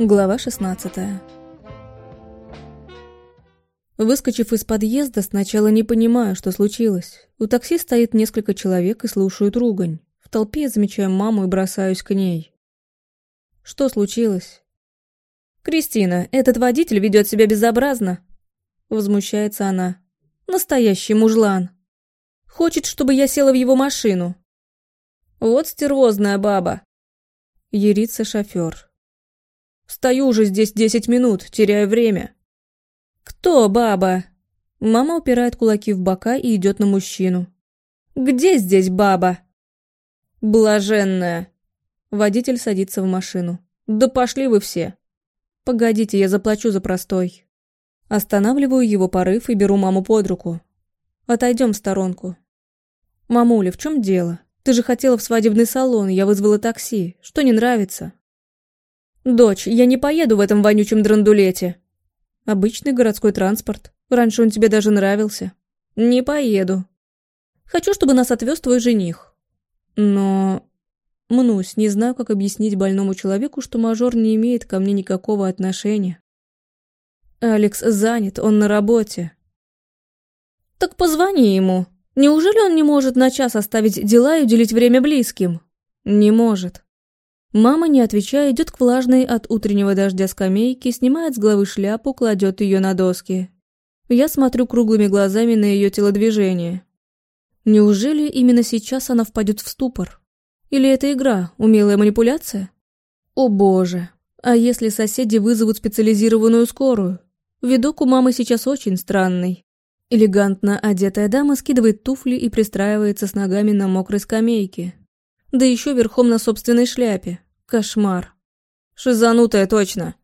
Глава 16 Выскочив из подъезда, сначала не понимаю, что случилось. У такси стоит несколько человек и слушают ругань. В толпе я замечаю маму и бросаюсь к ней. Что случилось? «Кристина, этот водитель ведет себя безобразно!» Возмущается она. «Настоящий мужлан! Хочет, чтобы я села в его машину!» «Вот стервозная баба!» Ерится шофер. Стою уже здесь десять минут, теряю время. Кто баба? Мама упирает кулаки в бока и идет на мужчину. Где здесь баба? Блаженная. Водитель садится в машину. Да пошли вы все. Погодите, я заплачу за простой. Останавливаю его порыв и беру маму под руку. Отойдем в сторонку. Мамуля, в чем дело? Ты же хотела в свадебный салон, я вызвала такси. Что не нравится? «Дочь, я не поеду в этом вонючем драндулете». «Обычный городской транспорт. Раньше он тебе даже нравился». «Не поеду. Хочу, чтобы нас отвез твой жених». «Но...» Мнусь, не знаю, как объяснить больному человеку, что мажор не имеет ко мне никакого отношения. Алекс занят, он на работе. Так позвони ему. Неужели он не может на час оставить дела и уделить время близким? Не может. Мама, не отвечая, идет к влажной от утреннего дождя скамейке, снимает с головы шляпу, кладет ее на доски. Я смотрю круглыми глазами на ее телодвижение. Неужели именно сейчас она впадет в ступор? Или это игра, умелая манипуляция? О боже, а если соседи вызовут специализированную скорую? Видок у мамы сейчас очень странный. Элегантно одетая дама скидывает туфли и пристраивается с ногами на мокрой скамейке. Да еще верхом на собственной шляпе. Кошмар. Шизанутая точно.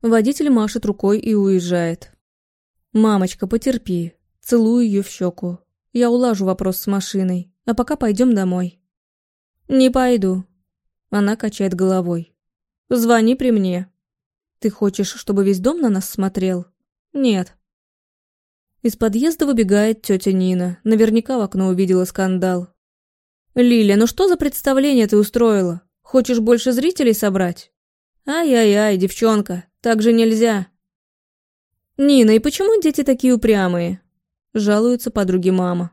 Водитель машет рукой и уезжает. «Мамочка, потерпи. Целую ее в щеку. Я улажу вопрос с машиной, а пока пойдем домой». «Не пойду». Она качает головой. «Звони при мне». «Ты хочешь, чтобы весь дом на нас смотрел?» «Нет». Из подъезда выбегает тетя Нина. Наверняка в окно увидела скандал. «Лиля, ну что за представление ты устроила? Хочешь больше зрителей собрать? Ай-яй-яй, девчонка, так же нельзя. Нина, и почему дети такие упрямые? Жалуются подруги мама.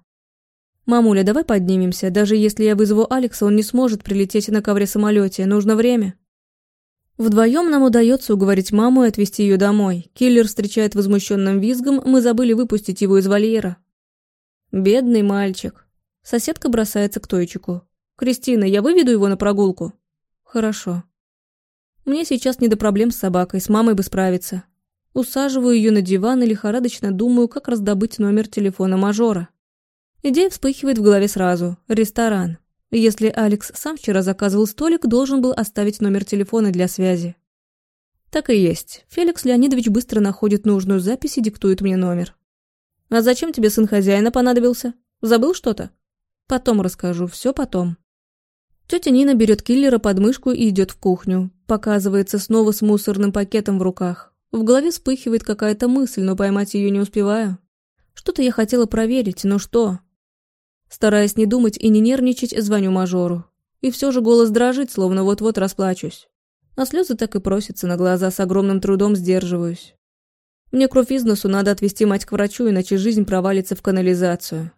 Мамуля, давай поднимемся. Даже если я вызову Алекса, он не сможет прилететь на ковре-самолете. Нужно время. Вдвоем нам удается уговорить маму и отвезти ее домой. Киллер встречает возмущенным визгом, мы забыли выпустить его из вольера. Бедный мальчик. Соседка бросается к Тойчику. «Кристина, я выведу его на прогулку?» Хорошо. Мне сейчас не до проблем с собакой, с мамой бы справиться. Усаживаю ее на диван и лихорадочно думаю, как раздобыть номер телефона мажора. Идея вспыхивает в голове сразу. Ресторан. Если Алекс сам вчера заказывал столик, должен был оставить номер телефона для связи. Так и есть. Феликс Леонидович быстро находит нужную запись и диктует мне номер. «А зачем тебе сын хозяина понадобился? Забыл что-то?» «Потом расскажу, все потом». Тетя Нина берет киллера под мышку и идет в кухню. Показывается снова с мусорным пакетом в руках. В голове вспыхивает какая-то мысль, но поймать ее не успеваю. Что-то я хотела проверить, но что? Стараясь не думать и не нервничать, звоню мажору. И все же голос дрожит, словно вот-вот расплачусь. А слезы так и просятся на глаза, с огромным трудом сдерживаюсь. Мне кровь из носу, надо отвезти мать к врачу, иначе жизнь провалится в канализацию.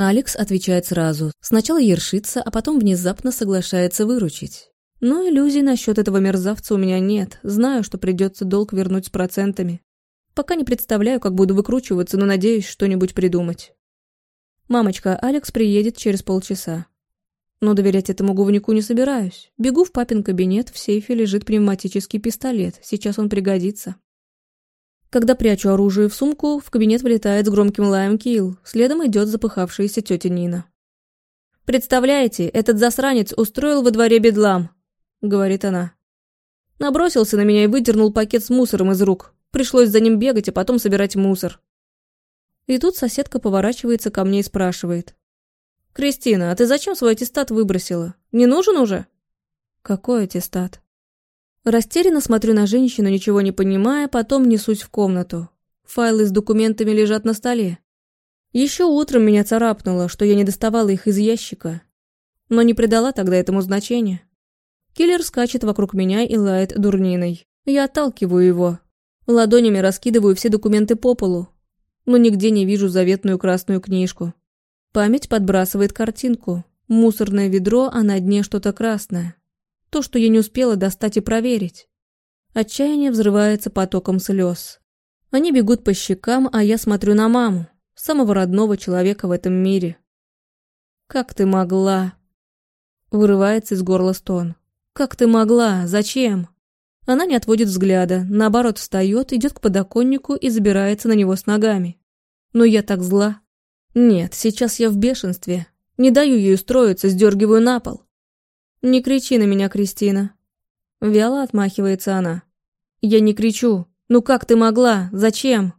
Алекс отвечает сразу. Сначала ершится, а потом внезапно соглашается выручить. Но иллюзий насчет этого мерзавца у меня нет. Знаю, что придется долг вернуть с процентами. Пока не представляю, как буду выкручиваться, но надеюсь что-нибудь придумать. Мамочка, Алекс приедет через полчаса. Но доверять этому говнюку не собираюсь. Бегу в папин кабинет, в сейфе лежит пневматический пистолет. Сейчас он пригодится. Когда прячу оружие в сумку, в кабинет влетает с громким лаем Килл, следом идет запыхавшаяся тетя Нина. «Представляете, этот засранец устроил во дворе бедлам», — говорит она. Набросился на меня и выдернул пакет с мусором из рук. Пришлось за ним бегать, а потом собирать мусор. И тут соседка поворачивается ко мне и спрашивает. «Кристина, а ты зачем свой аттестат выбросила? Не нужен уже?» «Какой аттестат?» Растерянно смотрю на женщину, ничего не понимая, потом несусь в комнату. Файлы с документами лежат на столе. Еще утром меня царапнуло, что я не доставала их из ящика. Но не придала тогда этому значения. Киллер скачет вокруг меня и лает дурниной. Я отталкиваю его. Ладонями раскидываю все документы по полу. Но нигде не вижу заветную красную книжку. Память подбрасывает картинку. Мусорное ведро, а на дне что-то красное. То, что я не успела достать и проверить. Отчаяние взрывается потоком слез. Они бегут по щекам, а я смотрю на маму, самого родного человека в этом мире. «Как ты могла?» Вырывается из горла стон. «Как ты могла? Зачем?» Она не отводит взгляда, наоборот встает, идет к подоконнику и забирается на него с ногами. Но я так зла. Нет, сейчас я в бешенстве. Не даю ей устроиться, сдергиваю на пол. «Не кричи на меня, Кристина». Вяло отмахивается она. «Я не кричу. Ну как ты могла? Зачем?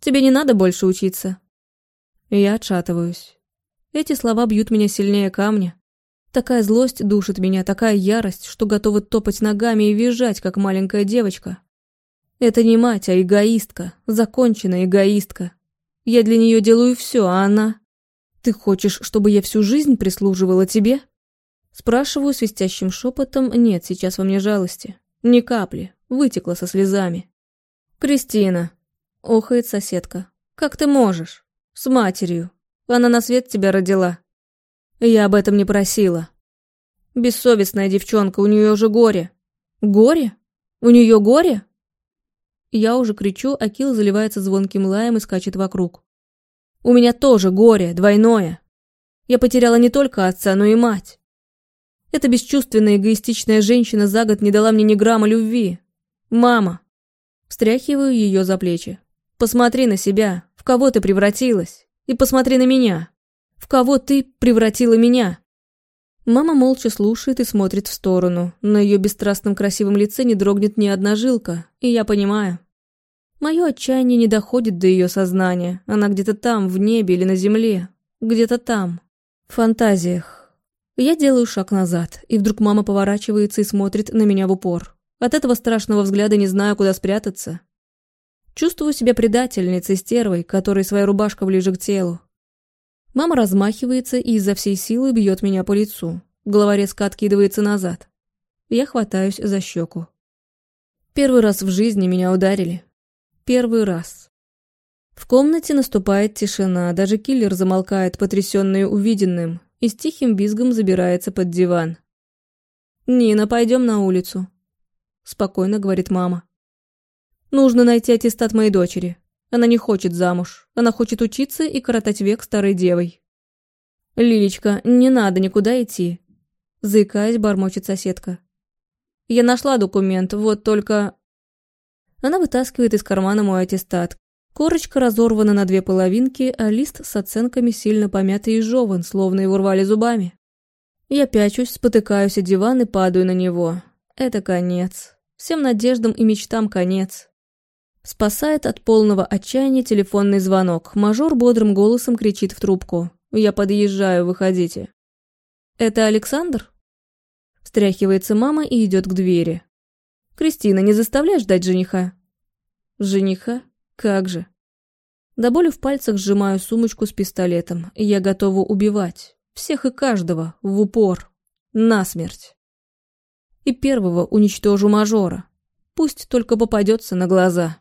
Тебе не надо больше учиться». Я отшатываюсь. Эти слова бьют меня сильнее камня. Такая злость душит меня, такая ярость, что готова топать ногами и визжать, как маленькая девочка. Это не мать, а эгоистка, законченная эгоистка. Я для нее делаю все, а она... Ты хочешь, чтобы я всю жизнь прислуживала тебе? Спрашиваю свистящим шепотом, нет, сейчас во мне жалости. Ни капли, вытекла со слезами. «Кристина», — охает соседка, — «как ты можешь? С матерью. Она на свет тебя родила. Я об этом не просила. Бессовестная девчонка, у нее уже горе. Горе? У нее горе? Я уже кричу, а Килл заливается звонким лаем и скачет вокруг. У меня тоже горе, двойное. Я потеряла не только отца, но и мать. Эта бесчувственная эгоистичная женщина за год не дала мне ни грамма любви. Мама. Встряхиваю ее за плечи. Посмотри на себя, в кого ты превратилась. И посмотри на меня. В кого ты превратила меня?» Мама молча слушает и смотрит в сторону. На ее бесстрастном красивом лице не дрогнет ни одна жилка, и я понимаю. Мое отчаяние не доходит до ее сознания. Она где-то там, в небе или на земле. Где-то там. В фантазиях. Я делаю шаг назад, и вдруг мама поворачивается и смотрит на меня в упор. От этого страшного взгляда не знаю, куда спрятаться. Чувствую себя предательницей, стервой, которой своя рубашка ближе к телу. Мама размахивается и изо всей силы бьет меня по лицу. Голова резко откидывается назад. Я хватаюсь за щеку. Первый раз в жизни меня ударили. Первый раз. В комнате наступает тишина, даже киллер замолкает, потрясенный увиденным, и с тихим визгом забирается под диван. «Нина, пойдем на улицу», — спокойно говорит мама. «Нужно найти аттестат моей дочери. Она не хочет замуж. Она хочет учиться и коротать век старой девой. «Лилечка, не надо никуда идти», — заикаясь, бормочет соседка. «Я нашла документ, вот только...» Она вытаскивает из кармана мой аттестат. Корочка разорвана на две половинки, а лист с оценками сильно помятый и жеван, словно его рвали зубами. Я пячусь, спотыкаюсь о диван и падаю на него. Это конец. Всем надеждам и мечтам конец. Спасает от полного отчаяния телефонный звонок. Мажор бодрым голосом кричит в трубку. «Я подъезжаю, выходите». «Это Александр?» Встряхивается мама и идет к двери. «Кристина, не заставляй ждать жениха?» «Жениха? Как же?» До боли в пальцах сжимаю сумочку с пистолетом. Я готова убивать. Всех и каждого. В упор. Насмерть. И первого уничтожу мажора. Пусть только попадется на глаза.